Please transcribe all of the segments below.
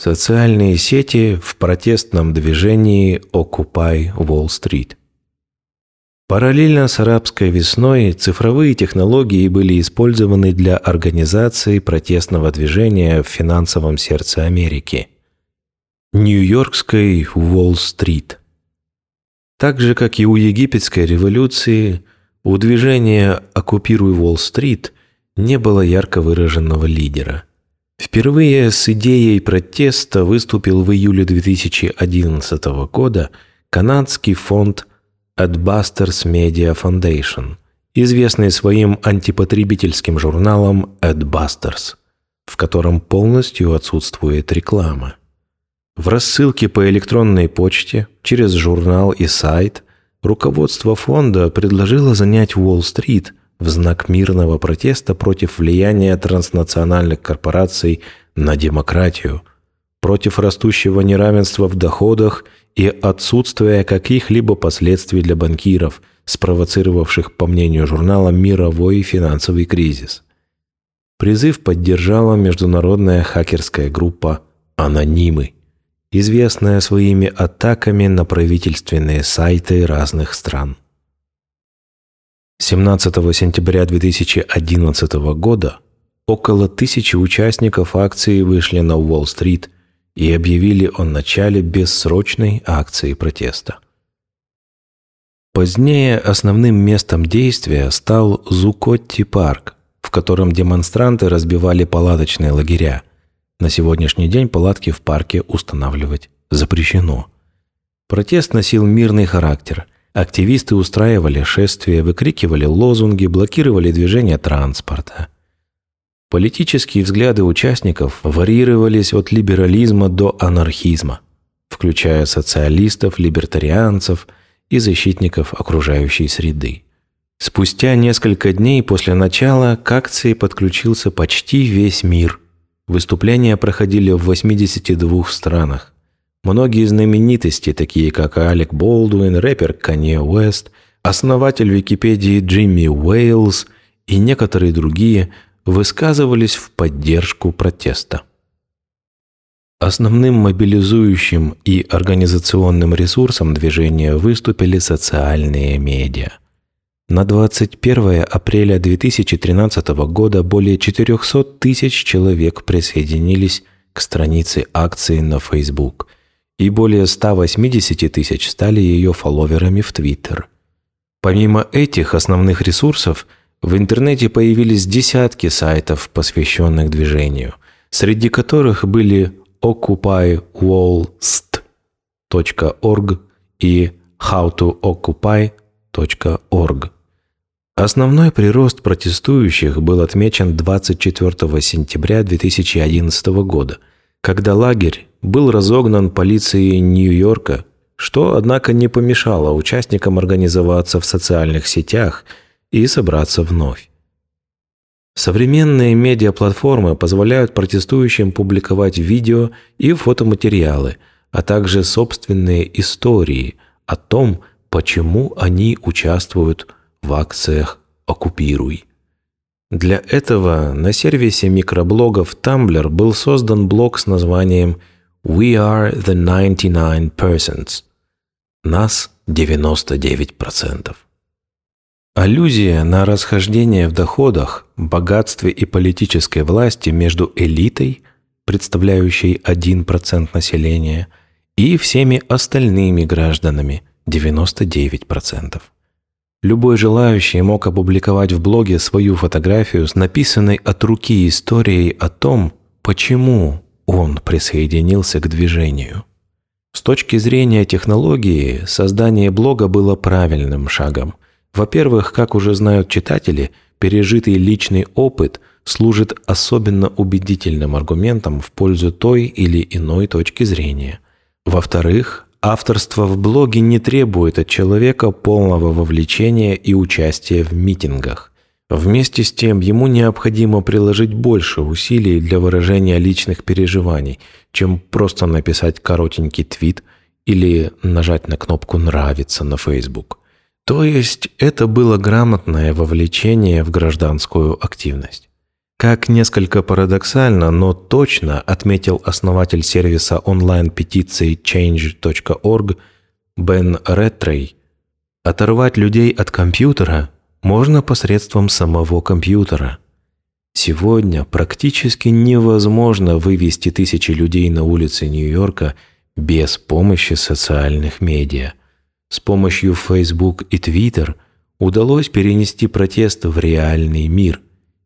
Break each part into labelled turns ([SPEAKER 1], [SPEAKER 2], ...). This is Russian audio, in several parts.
[SPEAKER 1] Социальные сети в протестном движении Occupy Wall Street. Параллельно с арабской весной цифровые технологии были использованы для организации протестного движения в финансовом сердце Америки – Нью-Йоркской Уолл-стрит. Так же, как и у египетской революции, у движения «Оккупируй Уолл-стрит» не было ярко выраженного лидера – Впервые с идеей протеста выступил в июле 2011 года канадский фонд Adbusters Media Foundation, известный своим антипотребительским журналом Adbusters, в котором полностью отсутствует реклама. В рассылке по электронной почте, через журнал и сайт, руководство фонда предложило занять Уолл-стрит – в знак мирного протеста против влияния транснациональных корпораций на демократию, против растущего неравенства в доходах и отсутствия каких-либо последствий для банкиров, спровоцировавших, по мнению журнала, мировой финансовый кризис. Призыв поддержала международная хакерская группа «Анонимы», известная своими атаками на правительственные сайты разных стран. 17 сентября 2011 года около тысячи участников акции вышли на Уолл-стрит и объявили о начале бессрочной акции протеста. Позднее основным местом действия стал Зукотти-парк, в котором демонстранты разбивали палаточные лагеря. На сегодняшний день палатки в парке устанавливать запрещено. Протест носил мирный характер – Активисты устраивали шествия, выкрикивали лозунги, блокировали движение транспорта. Политические взгляды участников варьировались от либерализма до анархизма, включая социалистов, либертарианцев и защитников окружающей среды. Спустя несколько дней после начала к акции подключился почти весь мир. Выступления проходили в 82 странах. Многие знаменитости, такие как Алек Болдуин, рэпер Канье Уэст, основатель Википедии Джимми Уэйлз и некоторые другие высказывались в поддержку протеста. Основным мобилизующим и организационным ресурсом движения выступили социальные медиа. На 21 апреля 2013 года более 400 тысяч человек присоединились к странице акции на Facebook – и более 180 тысяч стали ее фолловерами в Твиттер. Помимо этих основных ресурсов, в интернете появились десятки сайтов, посвященных движению, среди которых были occupywallst.org и howtooccupy.org. Основной прирост протестующих был отмечен 24 сентября 2011 года, когда лагерь был разогнан полицией Нью-Йорка, что, однако, не помешало участникам организоваться в социальных сетях и собраться вновь. Современные медиаплатформы позволяют протестующим публиковать видео и фотоматериалы, а также собственные истории о том, почему они участвуют в акциях «Оккупируй». Для этого на сервисе микроблогов Tumblr был создан блог с названием We are the 99%. Нас 99%. Аллюзия на расхождение в доходах, богатстве и политической власти между элитой, представляющей 1% населения, и всеми остальными гражданами 99%. Любой желающий мог опубликовать в блоге свою фотографию с написанной от руки историей о том, почему он присоединился к движению. С точки зрения технологии, создание блога было правильным шагом. Во-первых, как уже знают читатели, пережитый личный опыт служит особенно убедительным аргументом в пользу той или иной точки зрения. Во-вторых, авторство в блоге не требует от человека полного вовлечения и участия в митингах. Вместе с тем ему необходимо приложить больше усилий для выражения личных переживаний, чем просто написать коротенький твит или нажать на кнопку «Нравится» на Facebook. То есть это было грамотное вовлечение в гражданскую активность. Как несколько парадоксально, но точно отметил основатель сервиса онлайн-петиции change.org Бен Ретрей, оторвать людей от компьютера можно посредством самого компьютера. Сегодня практически невозможно вывести тысячи людей на улицы Нью-Йорка без помощи социальных медиа. С помощью Facebook и Twitter удалось перенести протест в реальный мир.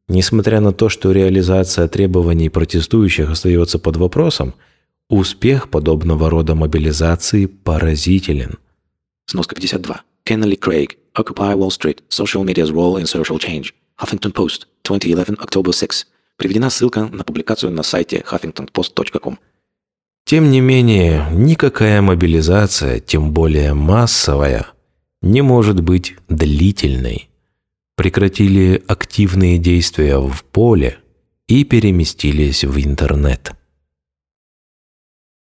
[SPEAKER 1] Несмотря на то, что реализация требований протестующих остается под вопросом, успех подобного рода мобилизации поразителен.
[SPEAKER 2] Сноска 52. Кеннели Крейг. Occupy Wall Street. Social Media's Role in Social Change. Huffington Post. 2011, October 6. Приведена ссылка на публикацию на сайте huffingtonpost.com.
[SPEAKER 1] Тем не менее, никакая мобилизация, тем более массовая, не может быть длительной. Прекратили активные действия в поле и переместились в интернет.